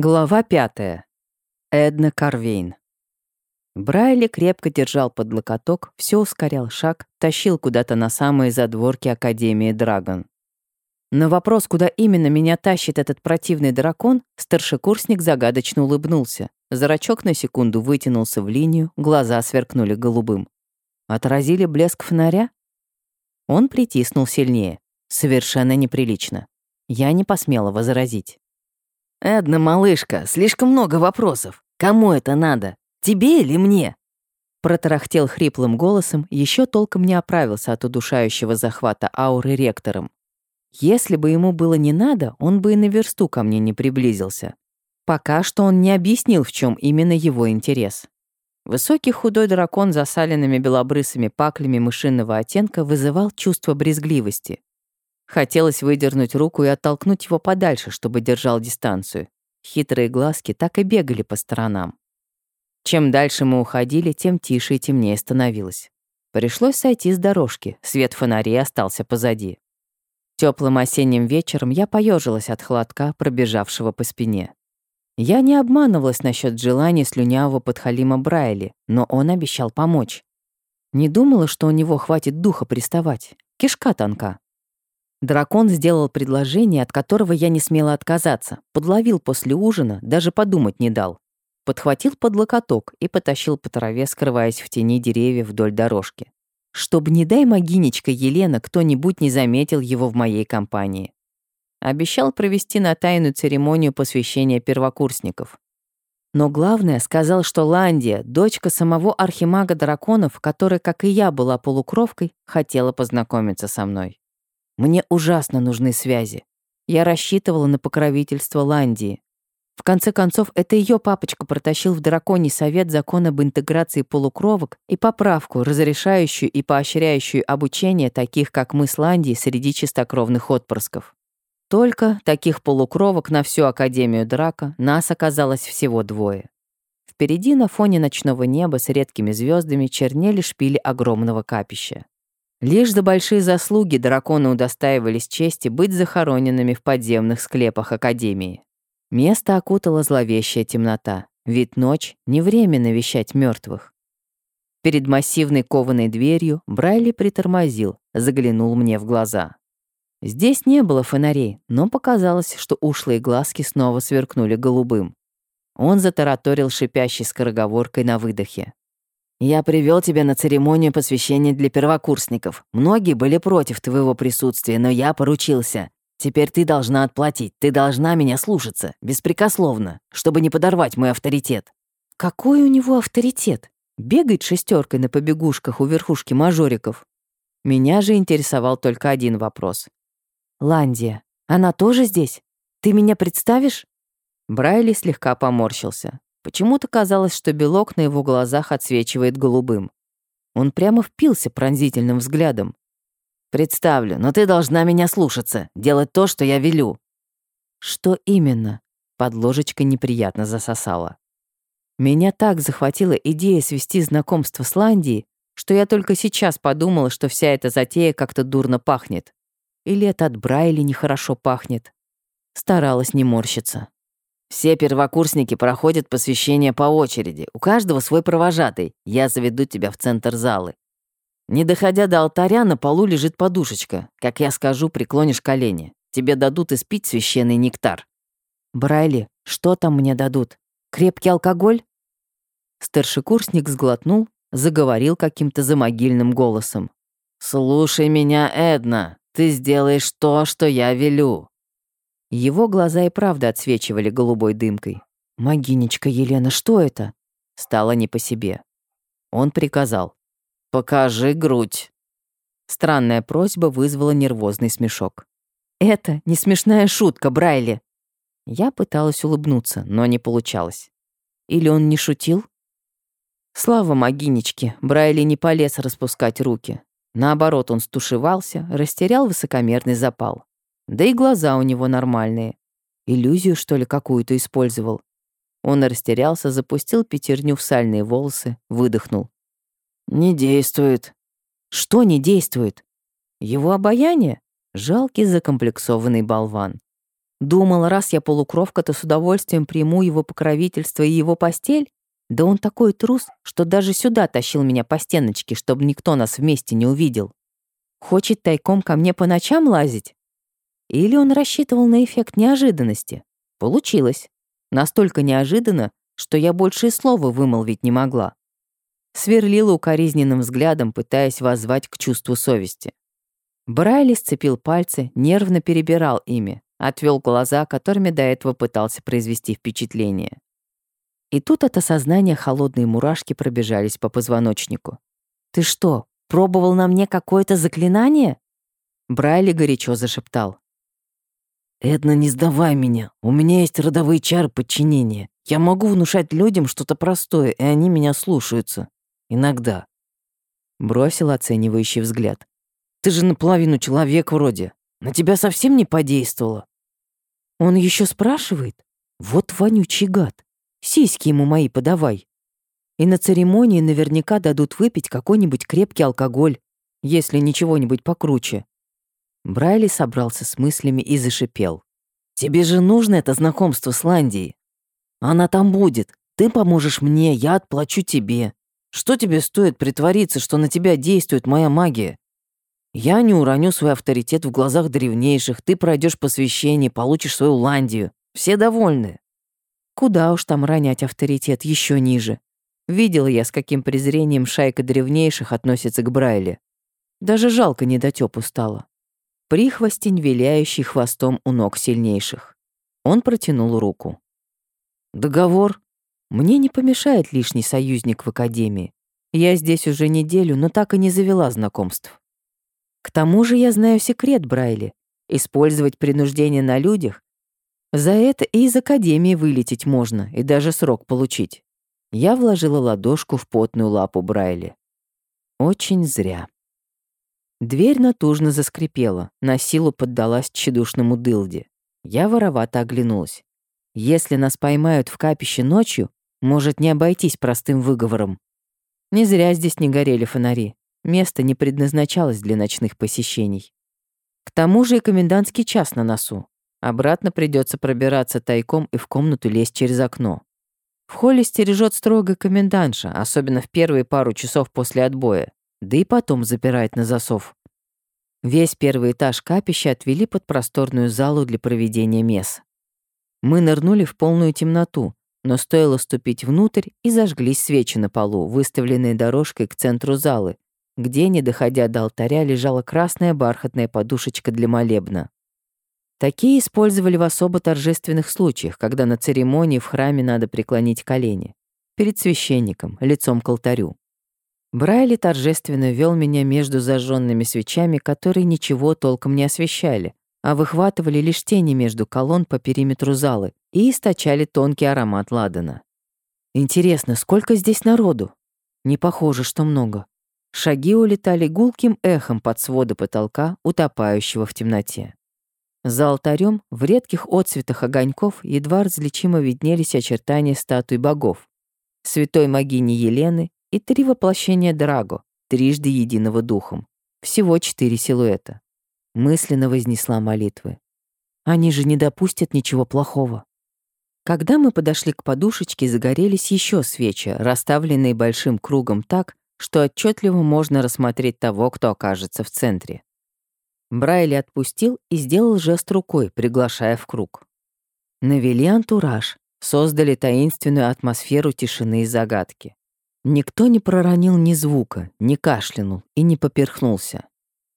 Глава пятая. Эдна Карвейн. Брайли крепко держал под локоток, все ускорял шаг, тащил куда-то на самые задворки Академии Драгон. На вопрос, куда именно меня тащит этот противный дракон, старшекурсник загадочно улыбнулся. Зрачок на секунду вытянулся в линию, глаза сверкнули голубым. Отразили блеск фонаря? Он притиснул сильнее. Совершенно неприлично. Я не посмела возразить. «Эдна, малышка, слишком много вопросов. Кому это надо? Тебе или мне?» Протарахтел хриплым голосом, еще толком не оправился от удушающего захвата ауры ректором. Если бы ему было не надо, он бы и на версту ко мне не приблизился. Пока что он не объяснил, в чем именно его интерес. Высокий худой дракон с засаленными белобрысыми паклями мышиного оттенка вызывал чувство брезгливости. Хотелось выдернуть руку и оттолкнуть его подальше, чтобы держал дистанцию. Хитрые глазки так и бегали по сторонам. Чем дальше мы уходили, тем тише и темнее становилось. Пришлось сойти с дорожки, свет фонарей остался позади. Теплым осенним вечером я поежилась от холодка, пробежавшего по спине. Я не обманывалась насчет желания слюнявого подхалима Брайли, но он обещал помочь. Не думала, что у него хватит духа приставать. Кишка тонка. Дракон сделал предложение, от которого я не смела отказаться, подловил после ужина, даже подумать не дал. Подхватил под локоток и потащил по траве, скрываясь в тени деревьев вдоль дорожки. Чтоб, не дай могинечка Елена, кто-нибудь не заметил его в моей компании. Обещал провести на тайную церемонию посвящения первокурсников. Но главное, сказал, что Ландия, дочка самого архимага драконов, которая, как и я, была полукровкой, хотела познакомиться со мной. Мне ужасно нужны связи. Я рассчитывала на покровительство Ландии. В конце концов, это ее папочка протащил в драконий совет закон об интеграции полукровок и поправку, разрешающую и поощряющую обучение таких, как мы с Ландией, среди чистокровных отпрысков. Только таких полукровок на всю Академию Драка нас оказалось всего двое. Впереди на фоне ночного неба с редкими звездами чернели шпили огромного капища. Лишь за большие заслуги драконы удостаивались чести быть захороненными в подземных склепах Академии. Место окутала зловещая темнота, ведь ночь — не время навещать мертвых. Перед массивной кованой дверью Брайли притормозил, заглянул мне в глаза. Здесь не было фонарей, но показалось, что ушлые глазки снова сверкнули голубым. Он затараторил шипящей скороговоркой на выдохе. Я привел тебя на церемонию посвящения для первокурсников. Многие были против твоего присутствия, но я поручился. Теперь ты должна отплатить, ты должна меня слушаться, беспрекословно, чтобы не подорвать мой авторитет». «Какой у него авторитет? Бегает шестеркой на побегушках у верхушки мажориков?» Меня же интересовал только один вопрос. «Ландия, она тоже здесь? Ты меня представишь?» Брайли слегка поморщился. Почему-то казалось, что белок на его глазах отсвечивает голубым. Он прямо впился пронзительным взглядом. «Представлю, но ты должна меня слушаться, делать то, что я велю». «Что именно?» Под ложечкой неприятно засосала. Меня так захватила идея свести знакомство с Ландией, что я только сейчас подумала, что вся эта затея как-то дурно пахнет. Или это от Брайли нехорошо пахнет. Старалась не морщиться. Все первокурсники проходят посвящение по очереди. У каждого свой провожатый. Я заведу тебя в центр залы. Не доходя до алтаря, на полу лежит подушечка. Как я скажу, преклонишь колени. Тебе дадут испить священный нектар. Брайли, что там мне дадут? Крепкий алкоголь? Старшекурсник сглотнул, заговорил каким-то замогильным голосом. «Слушай меня, Эдна, ты сделаешь то, что я велю. Его глаза и правда отсвечивали голубой дымкой. «Могинечка Елена, что это?» Стало не по себе. Он приказал. «Покажи грудь». Странная просьба вызвала нервозный смешок. «Это не смешная шутка, Брайли!» Я пыталась улыбнуться, но не получалось. Или он не шутил? Слава могинечке, Брайли не полез распускать руки. Наоборот, он стушевался, растерял высокомерный запал. Да и глаза у него нормальные. Иллюзию, что ли, какую-то использовал. Он растерялся, запустил пятерню в сальные волосы, выдохнул. «Не действует». «Что не действует?» «Его обаяние?» Жалкий закомплексованный болван. Думала, раз я полукровка, то с удовольствием приму его покровительство и его постель? Да он такой трус, что даже сюда тащил меня по стеночке, чтобы никто нас вместе не увидел. Хочет тайком ко мне по ночам лазить? Или он рассчитывал на эффект неожиданности? Получилось. Настолько неожиданно, что я больше и слова вымолвить не могла. Сверлила укоризненным взглядом, пытаясь воззвать к чувству совести. Брайли сцепил пальцы, нервно перебирал ими, отвел глаза, которыми до этого пытался произвести впечатление. И тут от осознания холодные мурашки пробежались по позвоночнику. «Ты что, пробовал на мне какое-то заклинание?» Брайли горячо зашептал. «Эдна, не сдавай меня. У меня есть родовые чары подчинения. Я могу внушать людям что-то простое, и они меня слушаются. Иногда». Бросил оценивающий взгляд. «Ты же наполовину человек вроде. На тебя совсем не подействовало?» Он еще спрашивает? Вот вонючий гад. Сиськи ему мои подавай. И на церемонии наверняка дадут выпить какой-нибудь крепкий алкоголь, если ничего-нибудь покруче. Брайли собрался с мыслями и зашипел. «Тебе же нужно это знакомство с Ландией. Она там будет. Ты поможешь мне, я отплачу тебе. Что тебе стоит притвориться, что на тебя действует моя магия? Я не уроню свой авторитет в глазах древнейших, ты пройдешь посвящение, получишь свою Ландию. Все довольны». Куда уж там ронять авторитет еще ниже. Видела я, с каким презрением шайка древнейших относится к Брайле. Даже жалко недотёпу стало прихвостень, виляющий хвостом у ног сильнейших. Он протянул руку. «Договор? Мне не помешает лишний союзник в Академии. Я здесь уже неделю, но так и не завела знакомств. К тому же я знаю секрет Брайли. Использовать принуждение на людях. За это и из Академии вылететь можно, и даже срок получить. Я вложила ладошку в потную лапу Брайли. Очень зря. Дверь натужно заскрипела, на силу поддалась тщедушному дылде. Я воровато оглянулась. Если нас поймают в капище ночью, может не обойтись простым выговором. Не зря здесь не горели фонари. Место не предназначалось для ночных посещений. К тому же и комендантский час на носу. Обратно придется пробираться тайком и в комнату лезть через окно. В холле стережет строго комендантша, особенно в первые пару часов после отбоя да и потом запирает на засов. Весь первый этаж капища отвели под просторную залу для проведения мес. Мы нырнули в полную темноту, но стоило ступить внутрь, и зажглись свечи на полу, выставленные дорожкой к центру залы, где, не доходя до алтаря, лежала красная бархатная подушечка для молебна. Такие использовали в особо торжественных случаях, когда на церемонии в храме надо преклонить колени. Перед священником, лицом к алтарю. Брайли торжественно вел меня между зажженными свечами, которые ничего толком не освещали, а выхватывали лишь тени между колонн по периметру залы и источали тонкий аромат ладана. Интересно, сколько здесь народу? Не похоже, что много. Шаги улетали гулким эхом под своды потолка, утопающего в темноте. За алтарем в редких отцветах огоньков едва различимо виднелись очертания статуй богов. Святой могини Елены и три воплощения Драго, трижды единого духом. Всего четыре силуэта. Мысленно вознесла молитвы. Они же не допустят ничего плохого. Когда мы подошли к подушечке, загорелись еще свечи, расставленные большим кругом так, что отчетливо можно рассмотреть того, кто окажется в центре. Брайли отпустил и сделал жест рукой, приглашая в круг. Навели антураж, создали таинственную атмосферу тишины и загадки. Никто не проронил ни звука, не кашлянул и не поперхнулся.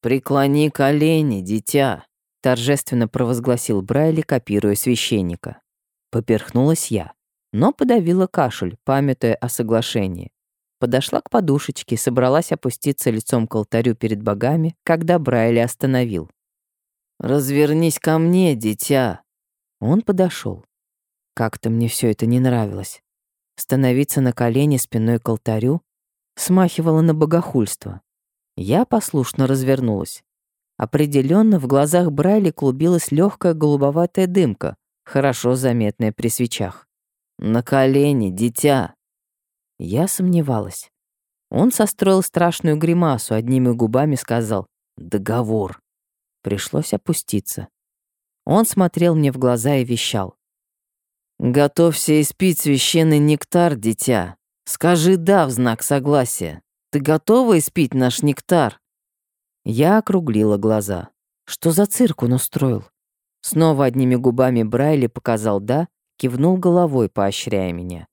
«Преклони колени, дитя», — торжественно провозгласил Брайли, копируя священника. Поперхнулась я, но подавила кашель, памятуя о соглашении. Подошла к подушечке, собралась опуститься лицом к алтарю перед богами, когда Брайли остановил. «Развернись ко мне, дитя!» Он подошел. Как-то мне все это не нравилось. Становиться на колени спиной к алтарю смахивало на богохульство. Я послушно развернулась. Определенно в глазах Брайли клубилась легкая голубоватая дымка, хорошо заметная при свечах. «На колени, дитя!» Я сомневалась. Он состроил страшную гримасу, одними губами сказал «договор». Пришлось опуститься. Он смотрел мне в глаза и вещал. «Готовься испить священный нектар, дитя. Скажи «да» в знак согласия. Ты готова испить наш нектар?» Я округлила глаза. Что за цирк он устроил? Снова одними губами Брайли показал «да», кивнул головой, поощряя меня.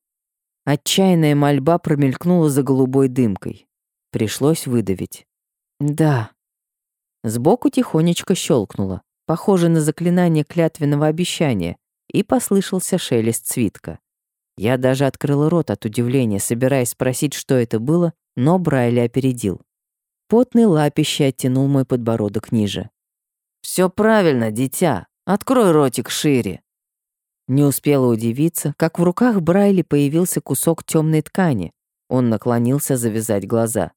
Отчаянная мольба промелькнула за голубой дымкой. Пришлось выдавить. «Да». Сбоку тихонечко щелкнуло, похоже на заклинание клятвенного обещания, и послышался шелест свитка. Я даже открыла рот от удивления, собираясь спросить, что это было, но Брайли опередил. Потный лапище оттянул мой подбородок ниже. Все правильно, дитя. Открой ротик шире». Не успела удивиться, как в руках Брайли появился кусок темной ткани. Он наклонился завязать глаза.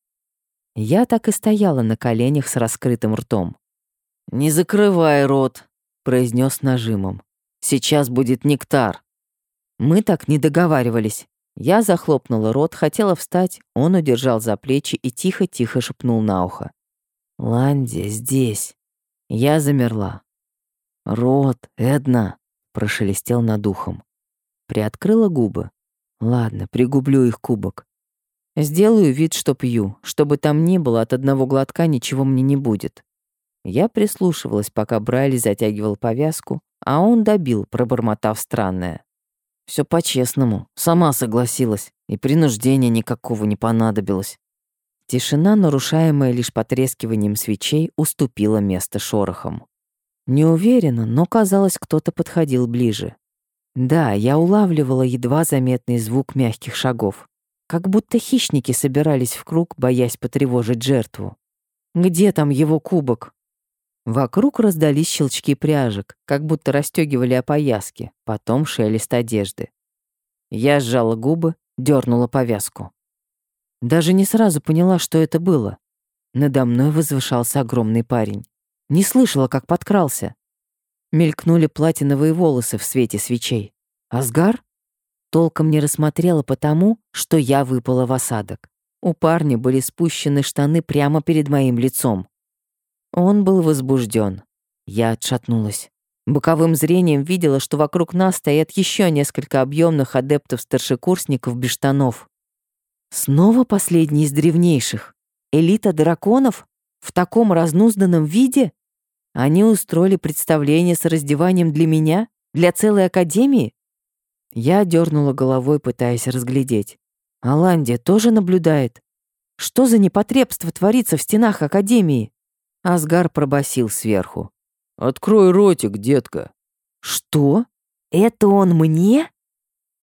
Я так и стояла на коленях с раскрытым ртом. «Не закрывай рот», — произнес нажимом. «Сейчас будет нектар». Мы так не договаривались. Я захлопнула рот, хотела встать, он удержал за плечи и тихо-тихо шепнул на ухо. «Ланди здесь». Я замерла. «Рот, Эдна», — прошелестел над ухом. Приоткрыла губы. Ладно, пригублю их кубок. Сделаю вид, что пью, чтобы там ни было, от одного глотка ничего мне не будет. Я прислушивалась, пока Брайли затягивал повязку, а он добил, пробормотав странное. Все по-честному, сама согласилась, и принуждения никакого не понадобилось. Тишина, нарушаемая лишь потрескиванием свечей, уступила место шорохам. Не уверена, но казалось, кто-то подходил ближе. Да, я улавливала едва заметный звук мягких шагов. Как будто хищники собирались в круг, боясь потревожить жертву. Где там его кубок? Вокруг раздались щелчки пряжек, как будто расстегивали опояски, потом шелест одежды. Я сжала губы, дернула повязку. Даже не сразу поняла, что это было. Надо мной возвышался огромный парень. Не слышала, как подкрался. Мелькнули платиновые волосы в свете свечей. Асгар? Толком не рассмотрела потому, что я выпала в осадок. У парня были спущены штаны прямо перед моим лицом. Он был возбужден. Я отшатнулась. Боковым зрением видела, что вокруг нас стоят еще несколько объемных адептов-старшекурсников без штанов. Снова последний из древнейших. Элита драконов? В таком разнузданном виде? Они устроили представление с раздеванием для меня? Для целой академии? Я дернула головой, пытаясь разглядеть. Аландия тоже наблюдает. Что за непотребство творится в стенах академии? Асгар пробасил сверху. «Открой ротик, детка». «Что? Это он мне?»